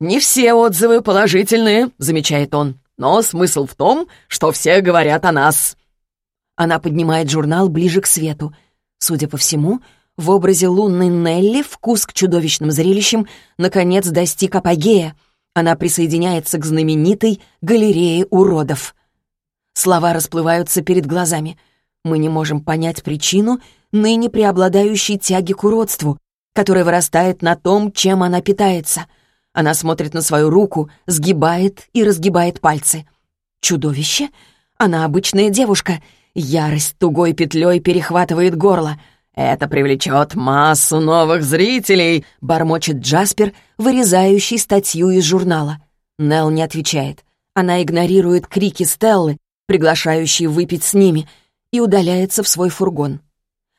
«Не все отзывы положительные», — замечает он. «Но смысл в том, что все говорят о нас». Она поднимает журнал ближе к свету. Судя по всему, в образе лунной Нелли вкус к чудовищным зрелищам наконец достиг апогея. Она присоединяется к знаменитой галерее уродов. Слова расплываются перед глазами. Мы не можем понять причину ныне преобладающей тяги к уродству, которая вырастает на том, чем она питается. Она смотрит на свою руку, сгибает и разгибает пальцы. Чудовище? Она обычная девушка. Ярость тугой петлей перехватывает горло. «Это привлечет массу новых зрителей», — бормочет Джаспер, вырезающий статью из журнала. Нелл не отвечает. Она игнорирует крики Стеллы, приглашающие выпить с ними, и удаляется в свой фургон.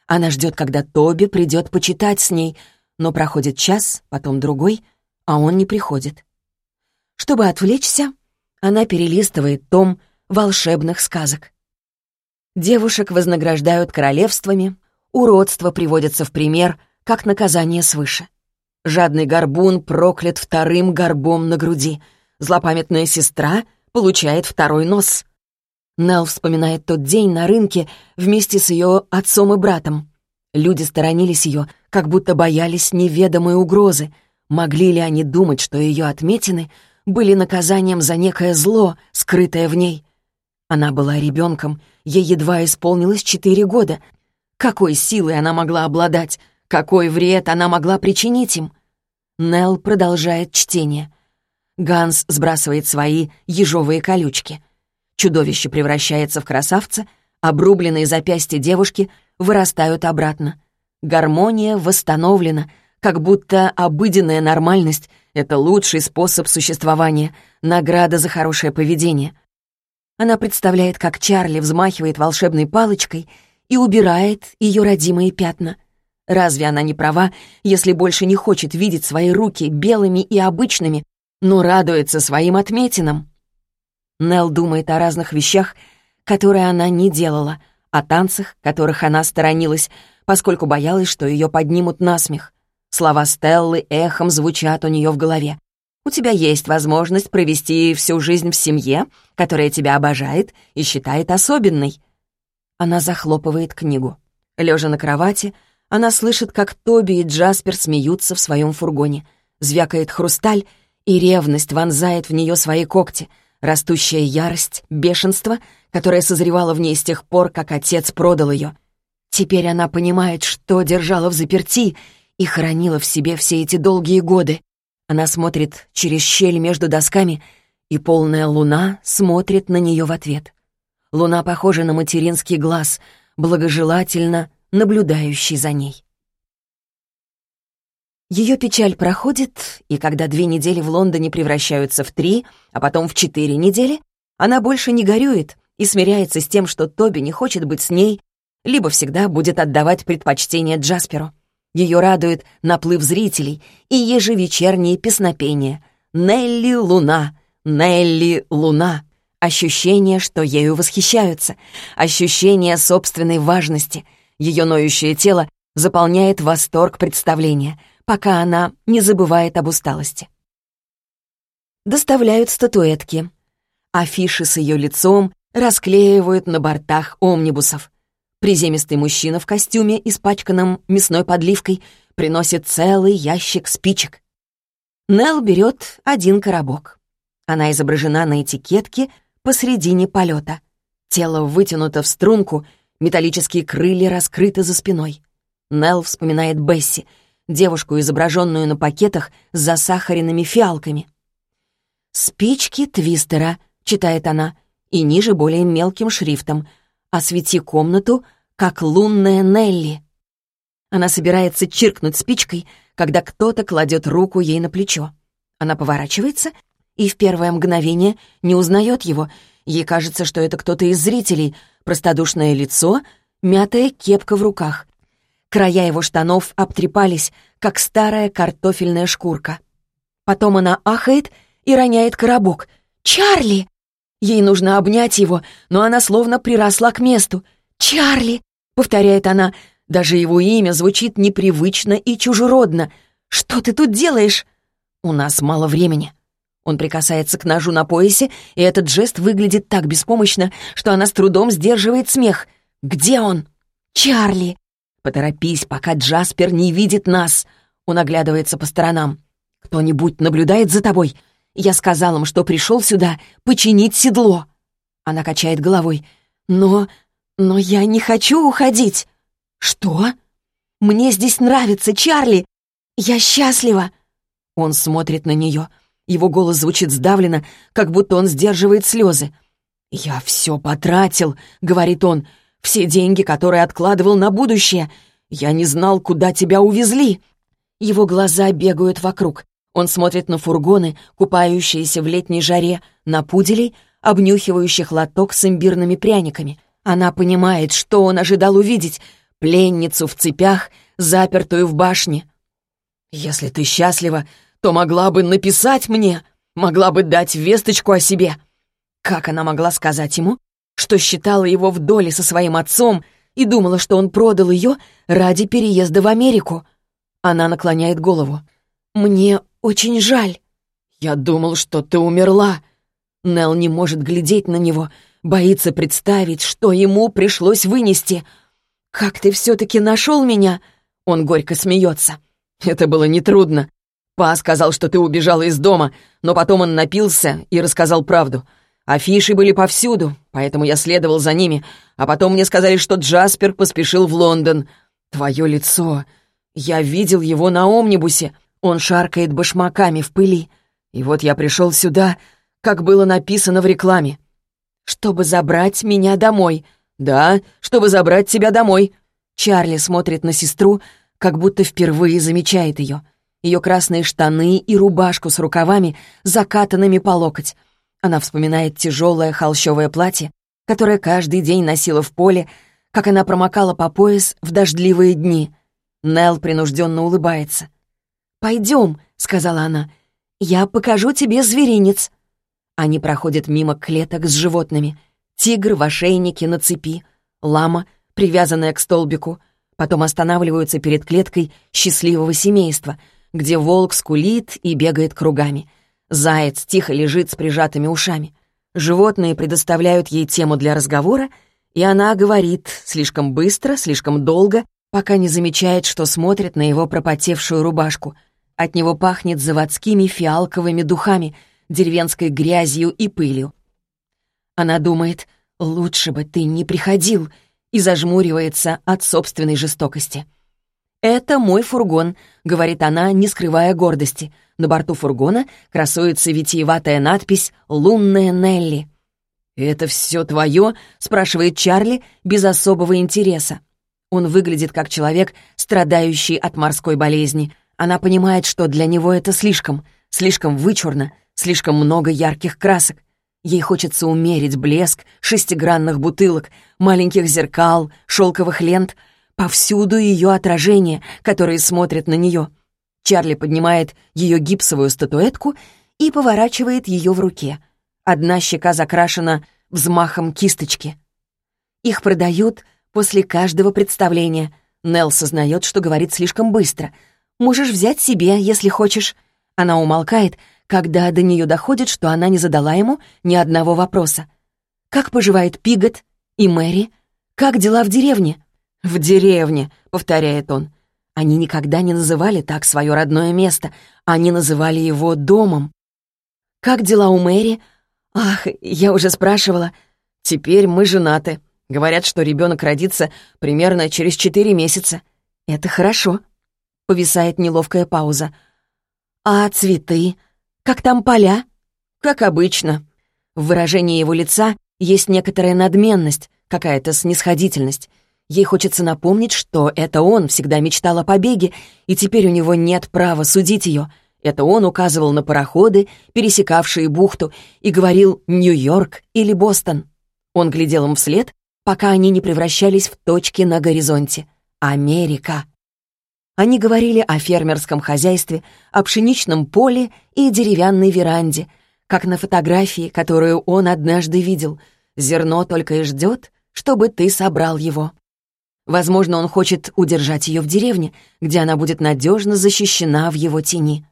Она ждет, когда Тоби придет почитать с ней, но проходит час, потом другой, а он не приходит. Чтобы отвлечься, она перелистывает том волшебных сказок. Девушек вознаграждают королевствами, уродство приводится в пример, как наказание свыше. Жадный горбун проклят вторым горбом на груди. Злопамятная сестра получает второй нос. Нелл вспоминает тот день на рынке вместе с ее отцом и братом. Люди сторонились ее, как будто боялись неведомой угрозы. Могли ли они думать, что ее отметины были наказанием за некое зло, скрытое в ней? Она была ребенком, ей едва исполнилось четыре года. Какой силой она могла обладать? Какой вред она могла причинить им? Нелл продолжает чтение. Ганс сбрасывает свои ежовые колючки — Чудовище превращается в красавца, обрубленные запястья девушки вырастают обратно. Гармония восстановлена, как будто обыденная нормальность — это лучший способ существования, награда за хорошее поведение. Она представляет, как Чарли взмахивает волшебной палочкой и убирает ее родимые пятна. Разве она не права, если больше не хочет видеть свои руки белыми и обычными, но радуется своим отметинам? Нел думает о разных вещах, которые она не делала, о танцах, которых она сторонилась, поскольку боялась, что ее поднимут на смех. Слова Стеллы эхом звучат у нее в голове. «У тебя есть возможность провести всю жизнь в семье, которая тебя обожает и считает особенной». Она захлопывает книгу. Лежа на кровати, она слышит, как Тоби и Джаспер смеются в своем фургоне. Звякает хрусталь, и ревность вонзает в нее свои когти — Растущая ярость, бешенство, которое созревало в ней с тех пор, как отец продал ее. Теперь она понимает, что держала в заперти и хранила в себе все эти долгие годы. Она смотрит через щель между досками, и полная луна смотрит на нее в ответ. Луна похожа на материнский глаз, благожелательно наблюдающий за ней. Ее печаль проходит, и когда две недели в Лондоне превращаются в три, а потом в четыре недели, она больше не горюет и смиряется с тем, что Тоби не хочет быть с ней, либо всегда будет отдавать предпочтение Джасперу. Ее радует наплыв зрителей и ежевечерние песнопения. «Нелли Луна! Нелли Луна!» Ощущение, что ею восхищаются, ощущение собственной важности. Ее ноющее тело заполняет восторг представления — пока она не забывает об усталости. Доставляют статуэтки. Афиши с ее лицом расклеивают на бортах омнибусов. Приземистый мужчина в костюме, испачканном мясной подливкой, приносит целый ящик спичек. Нелл берет один коробок. Она изображена на этикетке посредине полета. Тело вытянуто в струнку, металлические крылья раскрыты за спиной. Нелл вспоминает Бесси — девушку, изображенную на пакетах с засахаренными фиалками. «Спички Твистера», — читает она, и ниже более мелким шрифтом «Освети комнату, как лунная Нелли». Она собирается чиркнуть спичкой, когда кто-то кладет руку ей на плечо. Она поворачивается и в первое мгновение не узнает его. Ей кажется, что это кто-то из зрителей, простодушное лицо, мятая кепка в руках. Края его штанов обтрепались, как старая картофельная шкурка. Потом она ахает и роняет коробок. «Чарли!» Ей нужно обнять его, но она словно приросла к месту. «Чарли!» — повторяет она. Даже его имя звучит непривычно и чужеродно. «Что ты тут делаешь?» «У нас мало времени». Он прикасается к ножу на поясе, и этот жест выглядит так беспомощно, что она с трудом сдерживает смех. «Где он?» «Чарли!» «Поторопись, пока Джаспер не видит нас!» Он оглядывается по сторонам. «Кто-нибудь наблюдает за тобой? Я сказал им, что пришел сюда починить седло». Она качает головой. «Но... но я не хочу уходить». «Что?» «Мне здесь нравится, Чарли! Я счастлива!» Он смотрит на нее. Его голос звучит сдавленно, как будто он сдерживает слезы. «Я все потратил», — говорит он, — «все деньги, которые откладывал на будущее. Я не знал, куда тебя увезли». Его глаза бегают вокруг. Он смотрит на фургоны, купающиеся в летней жаре, на пуделей, обнюхивающих лоток с имбирными пряниками. Она понимает, что он ожидал увидеть — пленницу в цепях, запертую в башне. Если ты счастлива, то могла бы написать мне, могла бы дать весточку о себе. Как она могла сказать ему, что считала его в доле со своим отцом и думала, что он продал ее ради переезда в Америку? Она наклоняет голову. «Мне очень жаль». «Я думал, что ты умерла». Нел не может глядеть на него, боится представить, что ему пришлось вынести — «Как ты все-таки нашел меня?» Он горько смеется. «Это было нетрудно. Па сказал, что ты убежала из дома, но потом он напился и рассказал правду. Афиши были повсюду, поэтому я следовал за ними, а потом мне сказали, что Джаспер поспешил в Лондон. Твое лицо. Я видел его на омнибусе. Он шаркает башмаками в пыли. И вот я пришел сюда, как было написано в рекламе. «Чтобы забрать меня домой», «Да, чтобы забрать тебя домой». Чарли смотрит на сестру, как будто впервые замечает ее. Ее красные штаны и рубашку с рукавами, закатанными по локоть. Она вспоминает тяжелое холщовое платье, которое каждый день носила в поле, как она промокала по пояс в дождливые дни. Нелл принужденно улыбается. «Пойдем», — сказала она, — «я покажу тебе зверинец». Они проходят мимо клеток с животными — тигр в ошейнике на цепи, лама, привязанная к столбику, потом останавливаются перед клеткой счастливого семейства, где волк скулит и бегает кругами. Заяц тихо лежит с прижатыми ушами. Животные предоставляют ей тему для разговора, и она говорит слишком быстро, слишком долго, пока не замечает, что смотрит на его пропотевшую рубашку. От него пахнет заводскими фиалковыми духами, деревенской грязью и пылью. Она думает, лучше бы ты не приходил, и зажмуривается от собственной жестокости. «Это мой фургон», — говорит она, не скрывая гордости. На борту фургона красуется витиеватая надпись «Лунная Нелли». «Это все твое?» — спрашивает Чарли без особого интереса. Он выглядит как человек, страдающий от морской болезни. Она понимает, что для него это слишком, слишком вычурно, слишком много ярких красок. Ей хочется умерить блеск шестигранных бутылок, маленьких зеркал, шелковых лент, повсюду ее отражения, которые смотрят на нее. Чарли поднимает ее гипсовую статуэтку и поворачивает ее в руке. Одна щека закрашена взмахом кисточки. Их продают после каждого представления. Нелл сознает, что говорит слишком быстро. «Можешь взять себе, если хочешь». Она умолкает, когда до нее доходит, что она не задала ему ни одного вопроса. «Как поживает Пигот и Мэри? Как дела в деревне?» «В деревне», — повторяет он. Они никогда не называли так свое родное место, они называли его домом. «Как дела у Мэри?» «Ах, я уже спрашивала. Теперь мы женаты. Говорят, что ребенок родится примерно через четыре месяца. Это хорошо». Повисает неловкая пауза. «А цветы? Как там поля?» «Как обычно». В выражении его лица есть некоторая надменность, какая-то снисходительность. Ей хочется напомнить, что это он всегда мечтал о побеге, и теперь у него нет права судить ее. Это он указывал на пароходы, пересекавшие бухту, и говорил «Нью-Йорк» или «Бостон». Он глядел им вслед, пока они не превращались в точки на горизонте. Америка. Они говорили о фермерском хозяйстве, о пшеничном поле и деревянной веранде, как на фотографии, которую он однажды видел. Зерно только и ждет, чтобы ты собрал его. Возможно, он хочет удержать ее в деревне, где она будет надежно защищена в его тени.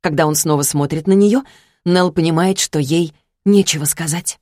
Когда он снова смотрит на нее, Нелл понимает, что ей нечего сказать.